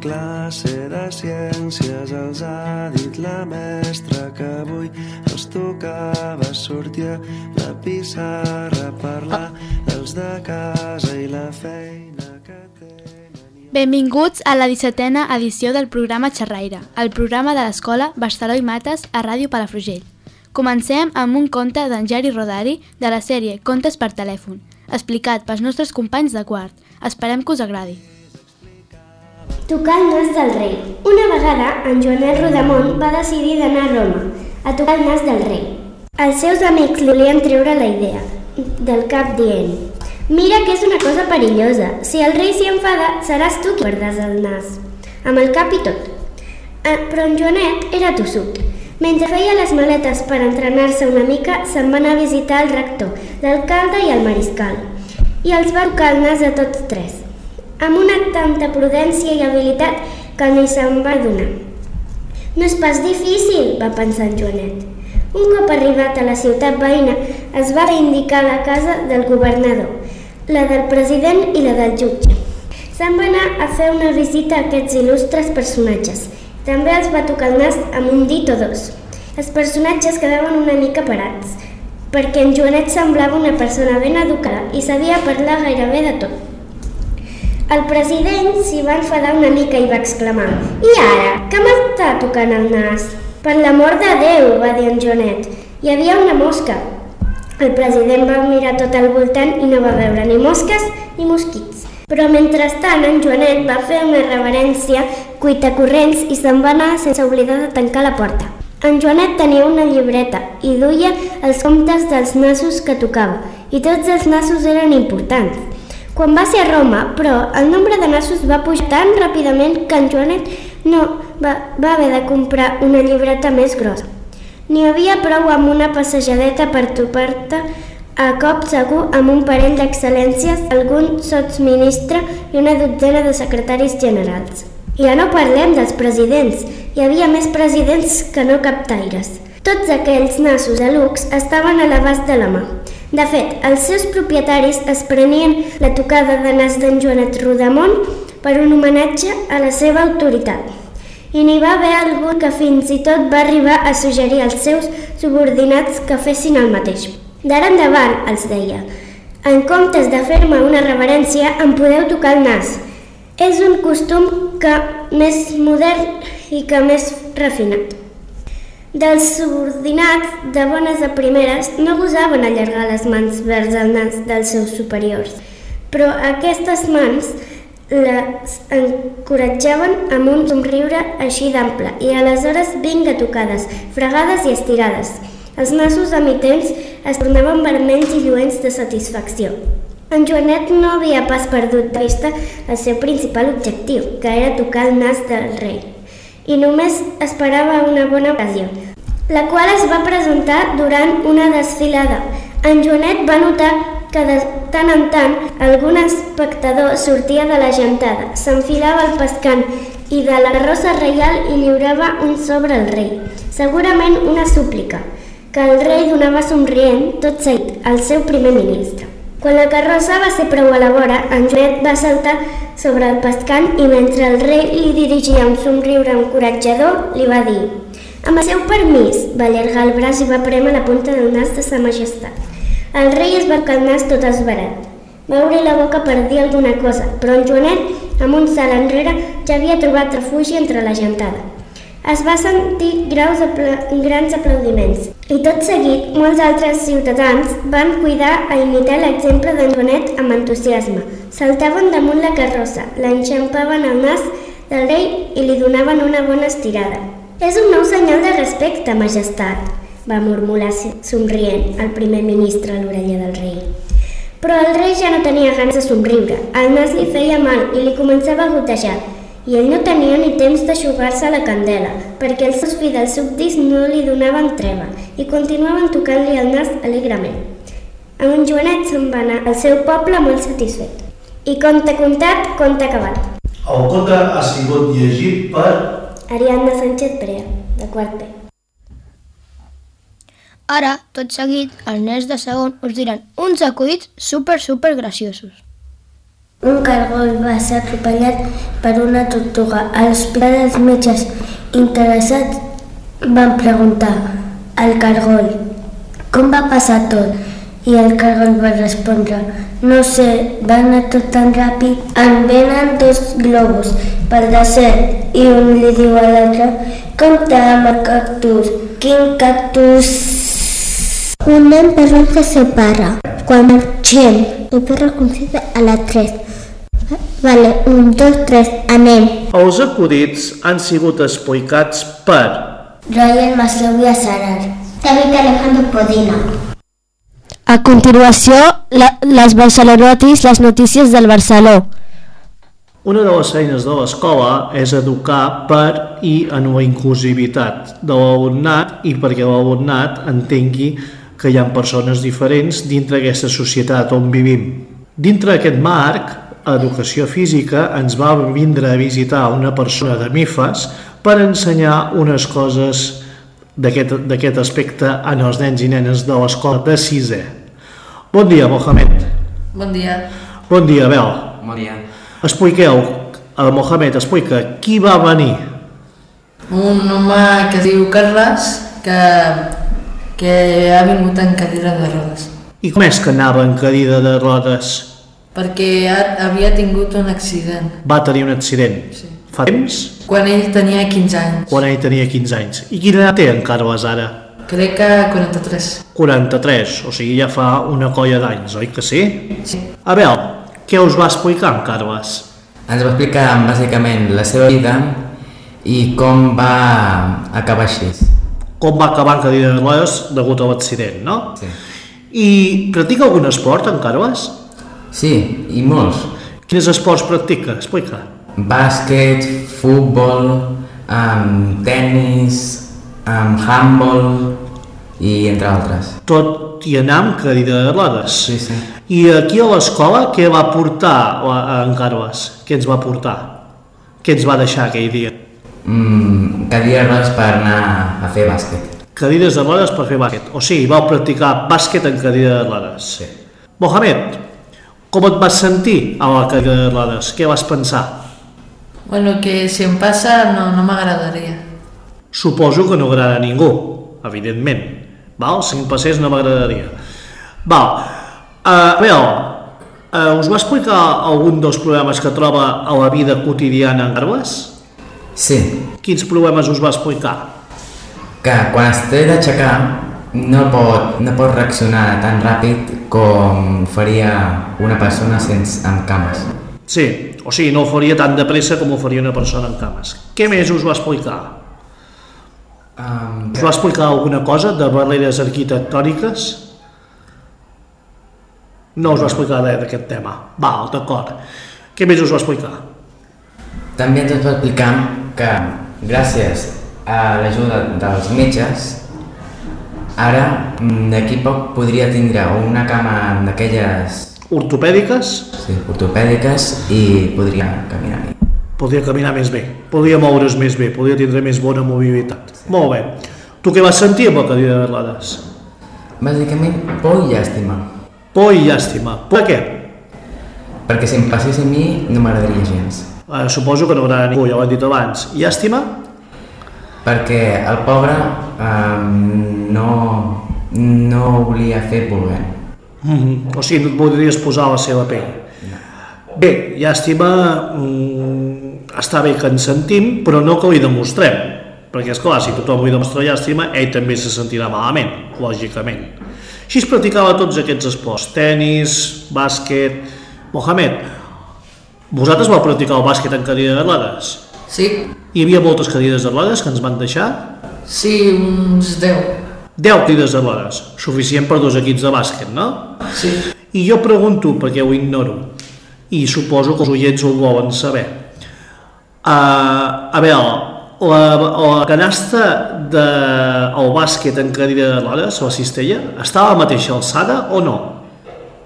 classe de ciències els ha dit la mestra que avui els tocava sortir a la pissarra a parlar dels de casa i la feina que tenen. Benvinguts a la 17a edició del programa Xerraire, el programa de l'escola Bastaló i Mates a Ràdio Palafrugell. Comencem amb un conte d'en Jari Rodari de la sèrie Contes per telèfon, explicat pels nostres companys de quart. Esperem que us agradi. Tocar el nas del rei. Una vegada, en Joanet Rodamont va decidir d'anar a Roma a tocar el nas del rei. Els seus amics li volien treure la idea del cap dient Mira que és una cosa perillosa. Si el rei s'hi enfada, seràs tu qui guardes el nas. Amb el cap i tot. Eh, però en Joanet era tossut. Mentre feia les maletes per entrenar-se una mica, se'n va anar a visitar el rector, l'alcalde i el mariscal. I els va tocar el nas a tots tres, amb una tanta prudència i habilitat que ni se'n va donar. No és pas difícil, va pensar en Joanet. Un cop arribat a la ciutat veïna, es va indicar la casa del governador, la del president i la del jutge. Se'n va anar a fer una visita a aquests il·lustres personatges. També els va tocar el nas amb un dit o dos. Els personatges quedaven una mica parats, perquè en Joanet semblava una persona ben educada i sabia parlar gairebé de tot. El president s'hi va enfadar una mica i va exclamar «I ara, que m'està tocant el nas?» «Per l'amor de Déu», va dir en Joanet, «hi havia una mosca». El president va mirar tot al voltant i no va veure ni mosques ni mosquits. Però mentrestant en Joanet va fer una reverència cuitacorrents i se'n va anar sense oblidar de tancar la porta. En Joanet tenia una llibreta i duia els comptes dels nassos que tocava i tots els nassos eren importants. Quan va ser a Roma, però, el nombre de nassos va pujar tan ràpidament que en Joanet no va, va haver de comprar una llibreta més grossa. N'hi havia prou amb una passejadeta per topar-te a cop segur amb un parell d'excel·lències, algun sotsministre i una dotzena de secretaris generals. Ja no parlem dels presidents, hi havia més presidents que no captaires. Tots aquells nassos a lux estaven a l'abast de la mà. De fet, els seus propietaris es prenien la tocada de nas d'en Joanet Rodamont per un homenatge a la seva autoritat. I n'hi va haver algun que fins i tot va arribar a suggerir als seus subordinats que fessin el mateix. D'ara endavant, els deia, en comptes de fer-me una reverència, em podeu tocar el nas. És un costum que més modern i que més refinat. Dels subordinats, de bones a primeres, no gosaven allargar les mans vers el nas dels seus superiors, però aquestes mans les encoratjaven amb un somriure així d'ample i aleshores vinga tocades, fregades i estirades. Els nassos emitents es tornaven vermells i lluents de satisfacció. En Joanet no havia pas perdut de vista el seu principal objectiu, que era tocar el nas del rei i només esperava una bona ocasió, la qual es va presentar durant una desfilada. En Joanet va notar que de tant en tant algun espectador sortia de la gentada, s'enfilava al pescant i de la rosa reial i lliurava un sobre al rei, segurament una súplica, que el rei donava somrient tot seguit al seu primer ministre. Quan la carrossa va ser prou a la vora, en Joanet va saltar sobre el pescant i mentre el rei li dirigia un somriure encoratjador, li va dir amb el seu permís, va allargar el braç i va prémer la punta del nas de sa majestat. El rei es va nas tot esbarat. Va obrir la boca per dir alguna cosa, però en Joanet, amb un salt enrere, ja havia trobat refugi entre la gentada. Es va sentir graus apla grans aplaudiments i tot seguit molts altres ciutadans van cuidar a imitar l'exemple d'en Joanet amb entusiasme. Saltaven damunt la carrossa, l'enxampaven al nas del rei i li donaven una bona estirada. És un nou senyal de respecte, majestat, va murmurar somrient el primer ministre a l'orella del rei. Però el rei ja no tenia ganes de somriure. El nas li feia mal i li començava a gotejar, i ell no tenia ni temps d'aixugar-se la candela, perquè els seus fidels súbdits no li donaven treva i continuaven tocant-li el nas alegrement. Amb en Joanet se'n va anar al seu poble molt satisfet. I conte contat, conte acabat. El conte ha sigut llegit per Ariadna Sánchez Brea, de quart B. Ara, tot seguit, els nens de segon us diran uns acudits super, super graciosos. Un cargol va ser atropellat per una tortuga. A l'hospital els metges interessats van preguntar al cargol com va passar tot i el cargol va respondre no sé, va anar tot tan ràpid. En venen dos globus pel desert i un li diu a l'altre compta amb el cactus. Quin cactus? Un nen per se separa. Quan marxem, el perro concede a la 3. Vale, un, dos, tres, anem. Els acudits han sigut explicats per Ryan Maslow i Azarar. David Alejandro Podina. A continuació, la, les barcelonotis, les notícies del Barceló. Una de les feines de l'escola és educar per i en la inclusivitat de l'alumnat i perquè l'alumnat entengui que hi ha persones diferents dintre d'aquesta societat on vivim. Dintre d'aquest marc, Educació Física ens va vindre a visitar una persona de MIFAS per ensenyar unes coses d'aquest d'aquest aspecte en els nens i nenes de l'escola de sisè. Bon dia, Mohamed. Bon dia. Bon dia, Abel. Bon dia. Expliqueu, el Mohamed explica qui va venir. Un home que es diu Carles que, que ha vingut en cadira de rodes I com és que anava en cadira de rodes? Perquè ha, havia tingut un accident Va tenir un accident. Sí. Fa temps? quan ell tenia 15 anys. Quan ell tenia 15 anys. I quina edat té en Carles ara? Crec que 43. 43, o sigui, ja fa una colla d'anys, oi que sí? Sí. Abel, què us va explicar en Carles? Ens va explicar bàsicament la seva vida i com va acabar així. Com va acabar en cadira de rodes degut a l'accident, no? Sí. I practica algun esport, en Carles? Sí, i molts. Quins esports practica? Explica. Bàsquet, futbol, um, tennis, um, handball i entre altres. Tot i anar amb cadira de rodes. Sí, sí. I aquí a l'escola què va portar a- en Carles? Què ens va portar? Què ens va deixar aquell dia? Mm, cadires per anar a fer bàsquet. Cadires de rodes per fer bàsquet. O sigui, vau practicar bàsquet en cadira de rodes. Sí. Mohamed, com et vas sentir a la cadira de rodes? Què vas pensar? Bueno, que si em passa no, no m'agradaria. Suposo que no agrada a ningú, evidentment. Val? Si em passés no m'agradaria. Val. Uh, Abel, uh, us va explicar algun dels problemes que troba a la vida quotidiana en Carles? Sí, Quins problemes us va explicar? que quan es té d'aixecar no pot, no pot reaccionar tan ràpid com faria una persona sense, amb cames. Sí, o sigui, no ho faria tan de pressa com ho faria una persona en cames. Què més us va explicar? Um, Us va explicar alguna cosa de barreres arquitectòniques? No us va explicar res d'aquest tema. Val, d'acord. Què més us va explicar? També ens va explicar que gràcies a l'ajuda dels metges ara mm, d'aquí poc podria tindre una cama d'aquelles Ortopèdiques? sí, ortopèdiques i podria caminar bé. Podria caminar més bé, podria moure's més bé, podria tindre més bona mobilitat. Molt bé. Tu què vas sentir amb la cadira de rodes? Bàsicament, por i llàstima, Por i llàstima. Per què? perquè si em passés a mi no m'agradaria gens, Eh, suposo que no agrada a ningú, ja ho hem dit abans. Llàstima? Perquè el pobre um, no, no ho volia fer volent. Mm -hmm. O sigui, no et podries posar a la seva pell. Bé, llàstima, mm, està bé que ens sentim, però no que li demostrem. Perquè, és clar, si tothom li demostra llàstima, ell també se sentirà malament, lògicament. Així es practicava tots aquests esports, tennis, bàsquet... Mohamed, vosaltres vau practicar el bàsquet en cadira de rodes? Sí, Hi havia moltes cadires de rodes que ens van deixar? sí, uns 10. 10 cadires de rodes, suficient per dos equips de bàsquet, no? Sí. I jo pregunto, perquè ho ignoro, i suposo que els oients ho volen saber. Uh, a veure, la, la canasta del bàsquet en cadira de rodes, la cistella, estava a la mateixa alçada o no?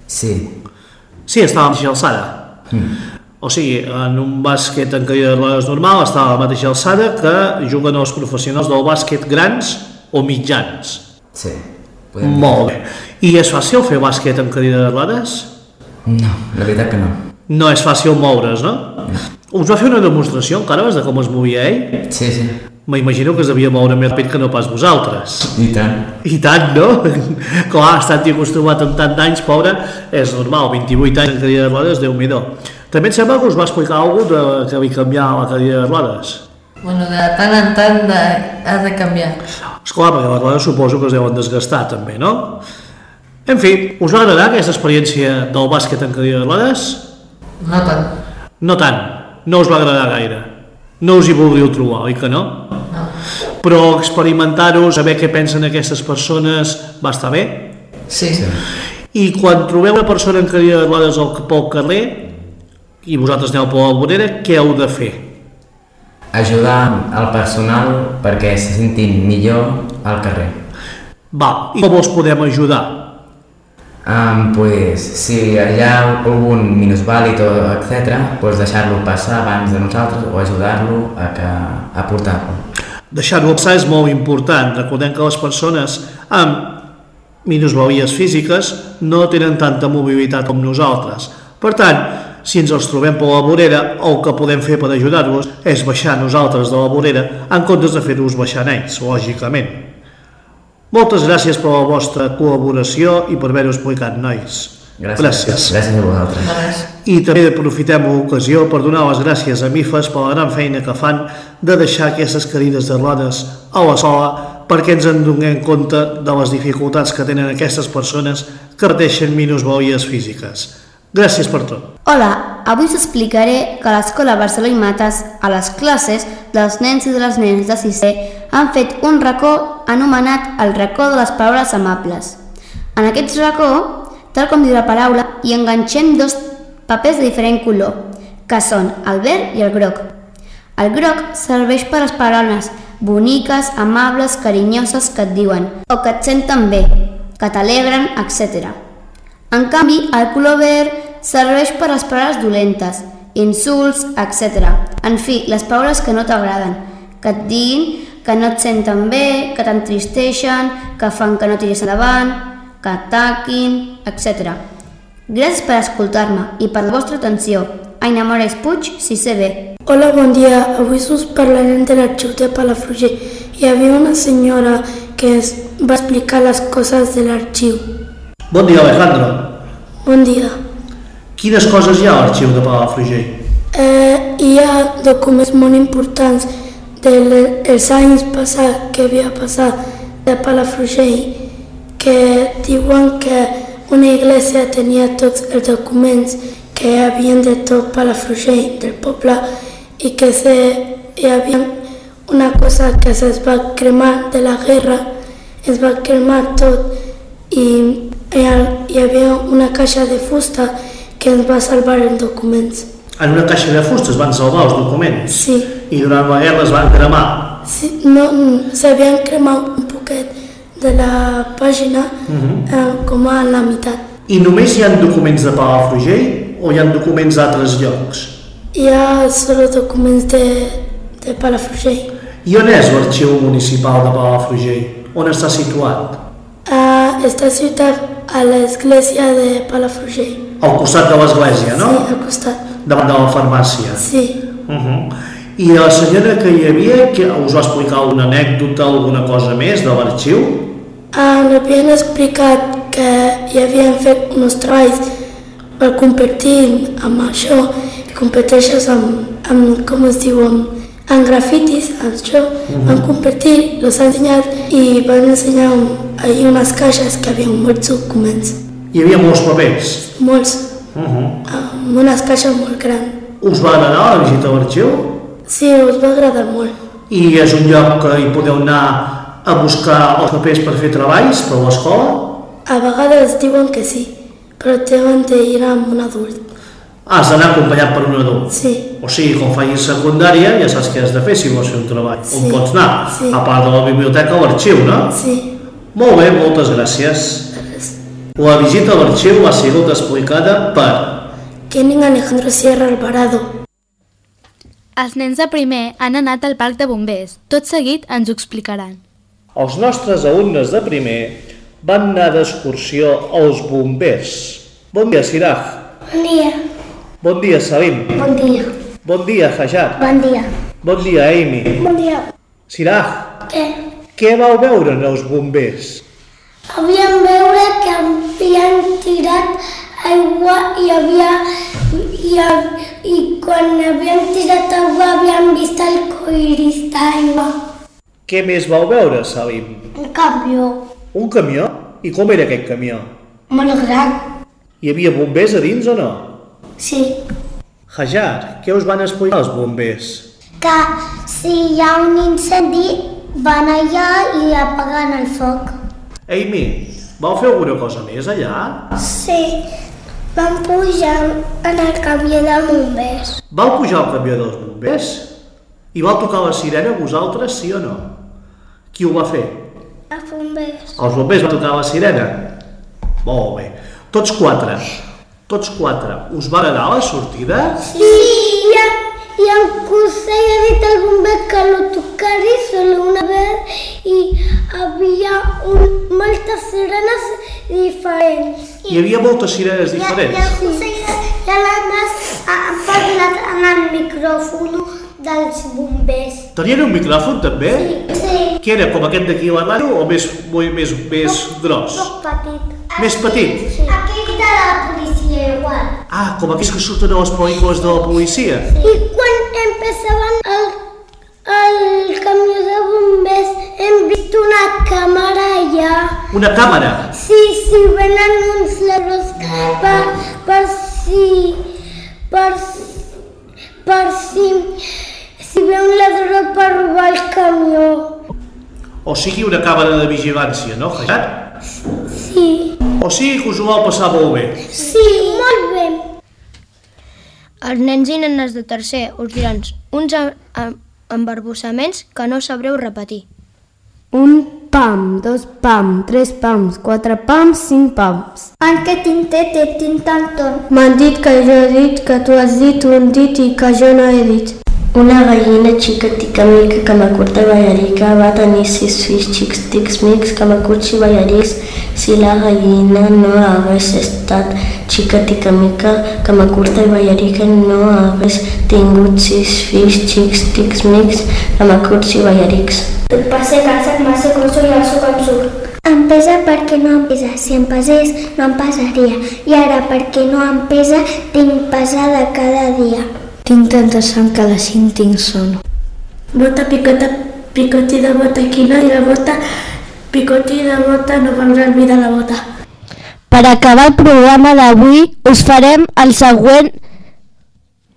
Sí, Sí, estava a la mateixa alçada. O sigui, en un bàsquet en cadira de rodes normal estava a la mateixa alçada que juguen els professionals del bàsquet grans o mitjans. sí. Podem... Molt bé. I és fàcil fer bàsquet en cadira de rodes? No, la veritat que no. No és fàcil moure's, no? Us va fer una demostració encara de com es movia ell? Sí, sí. M'imagino que es devia moure més ràpid que no pas vosaltres. I tant. I tant, no? Clar, estant acostumat amb tant d'anys, pobre, és normal, 28 anys en cadira de rodes, déu nhi També et sembla que us va explicar alguna de que li canviar la cadira de rodes? Bueno, de tant en tant de, ha de canviar. Esclar, perquè les rodes suposo que es deuen desgastar també, no? En fi, us va agradar aquesta experiència del bàsquet en cadira de rodes? No tant. No tant, no us va agradar gaire. No us hi voldríeu trobar, oi que no? No. Però experimentar-ho, saber què pensen aquestes persones, va estar bé? Sí. sí. I quan trobeu una persona en cadira de rodes al, pel carrer i vosaltres aneu per la vorera, què heu de fer? Ajudar el personal perquè se sentin millor al carrer. Va, i com els podem ajudar? Um, pues, si hi ha algun minusvàlid o etc, pues deixar-lo passar abans de nosaltres o ajudar-lo a, que, a portar-lo. Deixar-ho passar és molt important. Recordem que les persones amb minusvalies físiques no tenen tanta mobilitat com nosaltres. Per tant, si ens els trobem per la vorera, el que podem fer per ajudar-vos és baixar nosaltres de la vorera en comptes de fer-vos baixar ells, lògicament. Moltes gràcies per la vostra col·laboració i per haver-ho explicat, nois. Gràcies. Gràcies a vosaltres. I també aprofitem l'ocasió per donar les gràcies a MIFES per la gran feina que fan de deixar aquestes cadires de rodes a la sola perquè ens en donem compte de les dificultats que tenen aquestes persones que pateixen minusvalies físiques. Gràcies per tot. Hola, avui us explicaré que l'escola Barceló i Mates, a les classes dels nens i de les nenes de sisè, han fet un racó anomenat el racó de les paraules amables. En aquest racó, tal com diu la paraula, hi enganxem dos papers de diferent color, que són el verd i el groc. El groc serveix per a les paraules boniques, amables, carinyoses que et diuen o que et senten bé, que t'alegren, etc. En canvi, el color verd serveix per les paraules dolentes, insults, etc. En fi, les paraules que no t'agraden, que et diguin que no et senten bé, que t'entristeixen, que fan que no tiris endavant, que ataquin, etc. Gràcies per escoltar-me i per la vostra atenció. Aina Mores Puig, si sé bé. Hola, bon dia. Avui us parlarem de l'arxiu de Palafrugell. Hi havia una senyora que ens va explicar les coses de l'arxiu. Bon dia, Alejandro. Bon dia. Quines coses hi ha a l'arxiu de Palafrugell? Eh, hi ha documents molt importants dels anys passats que havia passat de Palafrugell que diuen que una iglesia tenia tots els documents que hi havia de tot Palafrugell, del poble, i que se, hi havia una cosa que es va cremar de la guerra, es va cremar tot i hi havia una caixa de fusta que ens va salvar els documents. En una caixa de fusta es van salvar els documents Sí, i durant la guerra es van cremar. sí no, s'havien cremat un poquet de la pàgina eh, com a la meitat. I només hi ha documents de Palafrugell o hi ha documents d'altres llocs? Hi ha solo documents de, de Palafrugell. I on és l'arxiu municipal de Palafrugell? On està situat? Uh, està ciutat a l'església de Palafrugell. Al costat de l'església, no? Sí, al costat. Davant de la farmàcia. Sí, Uh -huh. I la senyora que hi havia, que us va explicar alguna anècdota, alguna cosa més de l'arxiu? uh, m'havien explicat que hi havien fet uns treballs per competir amb això, competeixes amb, amb com es diu, amb, amb grafitis, amb això, van competir, els han ensenyat i van ensenyar un, ahir unes caixes que havia molts documents, Hi havia molts papers. molts, Uh -huh. amb unes caixes molt grans. Us va agradar la visita a l'arxiu? Sí, us va agradar molt. I és un lloc que hi podeu anar a buscar els papers per fer treballs per l'escola? A vegades diuen que sí, però deuen d'ir amb un adult. Has d'anar acompanyat per un adult. Sí, O sigui, quan facis secundària ja saps què has de fer si vols fer un treball. Sí. On pots anar? Sí. A part de la biblioteca, a l'arxiu, no? sí, Molt bé, moltes gràcies. La visita a l'arxiu ha sigut explicada per Kenning Alejandro Sierra Alvarado. Els nens de primer han anat al parc de bombers. Tot seguit ens ho explicaran. Els nostres alumnes de primer van anar d'excursió als bombers. Bon dia, Siraj. Bon dia. Bon dia, Salim. Bon dia. Bon dia, Hajar. Bon dia. Bon dia, Amy. Bon dia. Siraj, Què? què vau veure en els bombers? Havíem veure que havien tirat aigua i havia i, i quan havien tirat aigua havien vist el coiris d'aigua. Què més vau veure, Salim? Un camió Un camió? I com era aquest camió? molt gran. Hi havia bombers a dins o no? Sí. Hajar, què us van explicar els bombers? Que si hi ha un incendi van allà i apaguen el foc. Amy, vau fer alguna cosa més allà? Sí. Vam pujar en el camió de bombers. Vau pujar al camió dels bombers? I vau tocar la sirena vosaltres, sí o no? Qui ho va fer? Els bombers. Els bombers van tocar la sirena? Molt bé. Tots quatre. Tots quatre. Us va agradar la sortida? Sí, i, i el consell ha dit al bomber que lo tocaré solo una vez i havia un, moltes sirenes diferents. Hi havia moltes sirenes diferents. consell i l'Andes han parlat en el micròfon dels bombers. Tenien un micròfon també? Sí, Que era com aquest d'aquí a la ràdio o més, molt més, més gros? poc petit. Més petit? Sí. Aquell de la policia igual. Ah, com aquells que surten a les pel·lícules de la policia. I quan empezaven el, el camió de bombers hem vist una càmera allà. Una càmera. Sí, sí, venen uns ladrons per, per si... per, per si... si ve un ladró per robar el camió. O sigui, una càmera de vigilància, no, Hajar? Sí. O sigui que us ho vau passar molt bé. Sí, molt bé. Els nens i nenes de tercer us diran uns embarbussaments que no sabreu repetir. Un pam, dos pam, tres pams, quatre pams, cinc pams. En què tintet et tintanton? M'han dit que jo he dit, que tu has dit, un dit i que jo no he dit. Una gallina xicatica mica camacurta ballarica va tenir sis fills xics tics mics camacurts i ballarics si la gallina no hagués estat xicatica mica camacurta i ballarica no hagués tingut sis fills xics tics mics camacurts i ballarics. Et passe casa, massa grosso i el suc em surt. Em pesa perquè no em pesa. Si em pesés, no em pesaria. I ara, perquè no em pesa, tinc pesada cada dia. Tinc tanta sang que a les cinc tinc son. Bota, picota, picoti de bota, quina i la bota, picoti de bota, no vam oblidar la bota. Per acabar el programa d'avui us farem el següent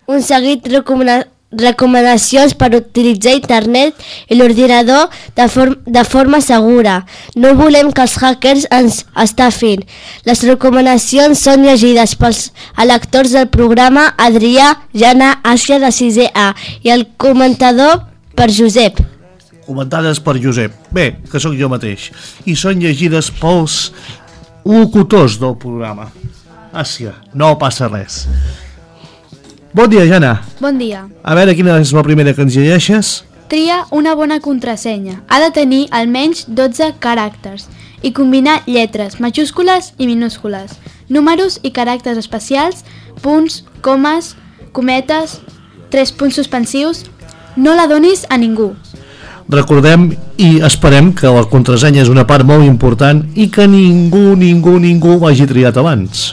un seguit de recomana recomanacions per utilitzar internet i l'ordinador de, form de forma segura. No volem que els hackers ens estafin. Les recomanacions són llegides pels electors del programa Adrià, Jana, Àsia de 6A i el comentador per Josep. Comentades per Josep. Bé, que sóc jo mateix. I són llegides pels locutors del programa. Àsia, no passa res. Bon dia, Jana. Bon dia. A veure, quina és la primera que ens llegeixes? Tria una bona contrasenya. Ha de tenir almenys 12 caràcters i combinar lletres majúscules i minúscules, números i caràcters especials, punts, comes, cometes, tres punts suspensius. No la donis a ningú. Recordem i esperem que la contrasenya és una part molt important i que ningú, ningú, ningú ho hagi triat abans.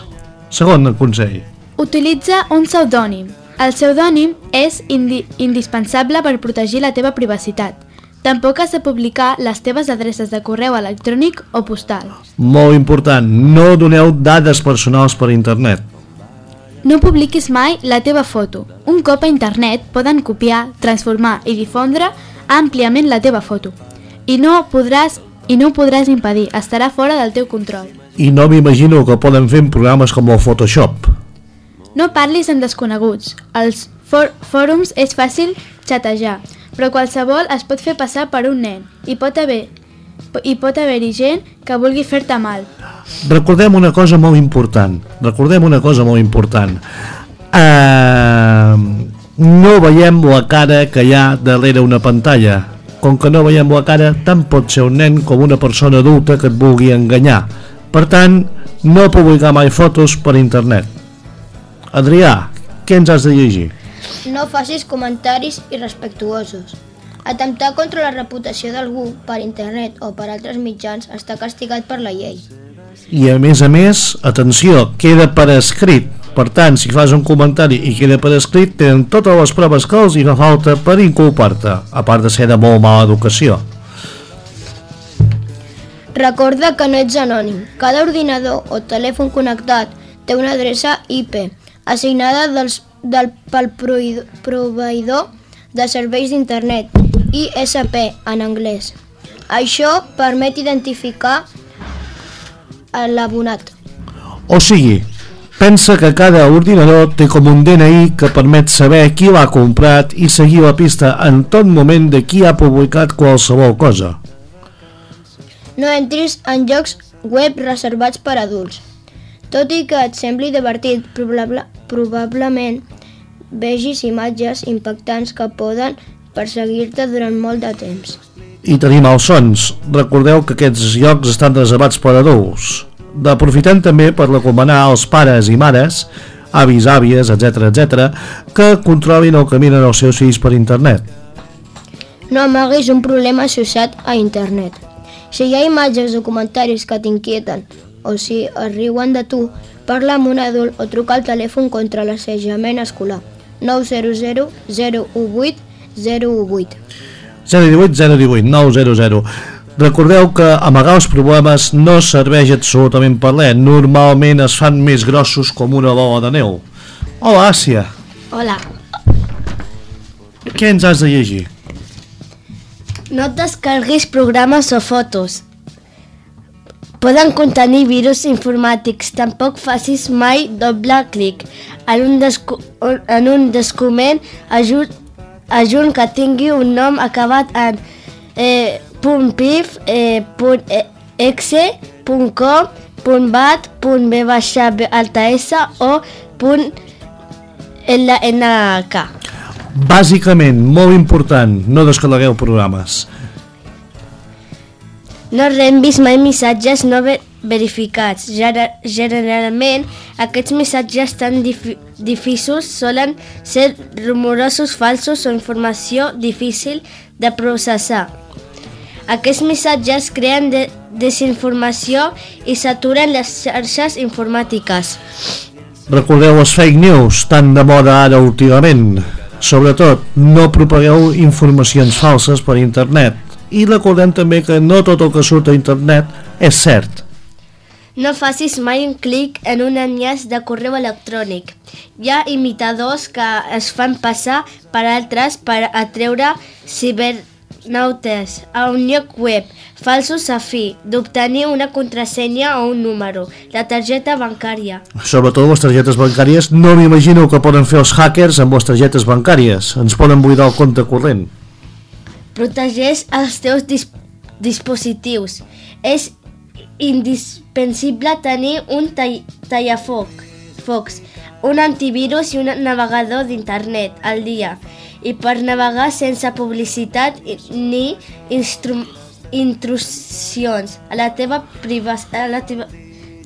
Segon consell. Utilitza un pseudònim. El pseudònim és indi indispensable per protegir la teva privacitat. Tampoc has de publicar les teves adreces de correu electrònic o postal. Molt important, no doneu dades personals per internet. No publiquis mai la teva foto. Un cop a internet poden copiar, transformar i difondre àmpliament la teva foto. I no podràs i no ho podràs impedir, estarà fora del teu control. I no m'imagino que poden fer programes com el Photoshop. No parlis amb desconeguts. Als fòrums és fàcil xatejar, però qualsevol es pot fer passar per un nen i pot haver i pot haver-hi gent que vulgui fer-te mal. Recordem una cosa molt important. Recordem una cosa molt important. Uh, no veiem la cara que hi ha darrere una pantalla. Com que no veiem la cara, tant pot ser un nen com una persona adulta que et vulgui enganyar. Per tant, no publicar mai fotos per internet. Adrià, què ens has de llegir? No facis comentaris irrespectuosos. Atemptar contra la reputació d'algú per internet o per altres mitjans està castigat per la llei. I a més a més, atenció, queda per escrit. Per tant, si fas un comentari i queda per escrit, tenen totes les proves que els hi fa falta per inculpar-te, a part de ser de molt mala educació. Recorda que no ets anònim. Cada ordinador o telèfon connectat té una adreça IP assignada dels, del, pel proveïdor, de serveis d'internet, ISP en anglès. Això permet identificar l'abonat. O sigui, pensa que cada ordinador té com un DNI que permet saber qui l'ha comprat i seguir la pista en tot moment de qui ha publicat qualsevol cosa. No entris en llocs web reservats per adults. Tot i que et sembli divertit, probable, probablement vegis imatges impactants que poden perseguir-te durant molt de temps. I tenim els sons. Recordeu que aquests llocs estan reservats per adults. Aprofitem també per recomanar als pares i mares, avis, àvies, etc etc, que controlin o caminen els seus fills per internet. No amaguis un problema associat a internet. Si hi ha imatges o comentaris que t'inquieten o si es riuen de tu, parla amb un adult o truca al telèfon contra l'assejament escolar 900 018 018. 018 018 900 Recordeu que amagar els problemes no serveix absolutament per res. Normalment es fan més grossos com una bola de neu. Hola, Àsia. Hola. Què ens has de llegir? No et descarguis programes o fotos. Poden contenir virus informàtics. Tampoc facis mai doble clic en un, en un document ajunt, ajunt que tingui un nom acabat en eh, .pif, eh, .exe, .com, .bat, .b baixa alta s o .lnk. Bàsicament, molt important, no descarregueu programes. No reenvis mai missatges no ver verificats. Generalment, aquests missatges tan difícils solen ser rumorosos, falsos o informació difícil de processar. Aquests missatges creen de desinformació i saturen les xarxes informàtiques. Recordeu les fake news, tan de moda ara últimament. Sobretot, no propagueu informacions falses per internet. I recordem també que no tot el que surt a internet és cert. No facis mai un clic en un enllaç de correu electrònic. Hi ha imitadors que es fan passar per altres per atreure cibernautes a un lloc web falsos a fi d'obtenir una contrasenya o un número, la targeta bancària. Sobretot les targetes bancàries, no m'imagino que poden fer els hackers amb les targetes bancàries. Ens poden buidar el compte corrent. Protegeix els teus dis dispositius. És indispensable tenir un tall tallafoc, focs, un antivirus i un navegador d'internet al dia i per navegar sense publicitat ni intrusions a la teva, a la teva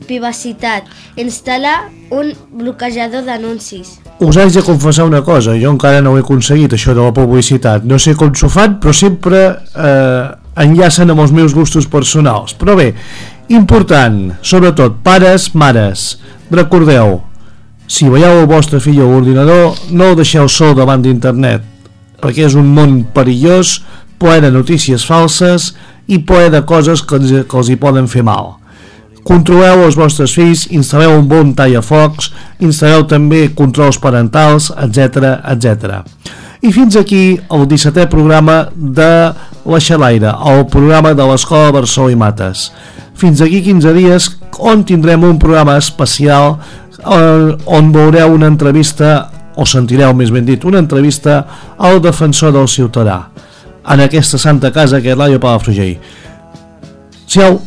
privacitat. Instal·la un bloquejador d'anuncis. Us haig de confessar una cosa, jo encara no ho he aconseguit, això de la publicitat. No sé com s'ho fan, però sempre eh, enllacen amb els meus gustos personals. Però bé, important, sobretot, pares, mares, recordeu, si veieu el vostre fill a l'ordinador, no el deixeu sol davant d'internet, perquè és un món perillós, ple de notícies falses i ple de coses que els, que els hi poden fer mal. Controleu els vostres fills, instal·leu un bon tallafocs, instal·leu també controls parentals, etc etc. I fins aquí el 17è programa de La Xalaire, el programa de l'Escola Barcelona i Mates. Fins aquí 15 dies on tindrem un programa especial on, on veureu una entrevista o sentireu més ben dit una entrevista al defensor del ciutadà en aquesta santa casa que és l'Aio Palafrugell. Siau!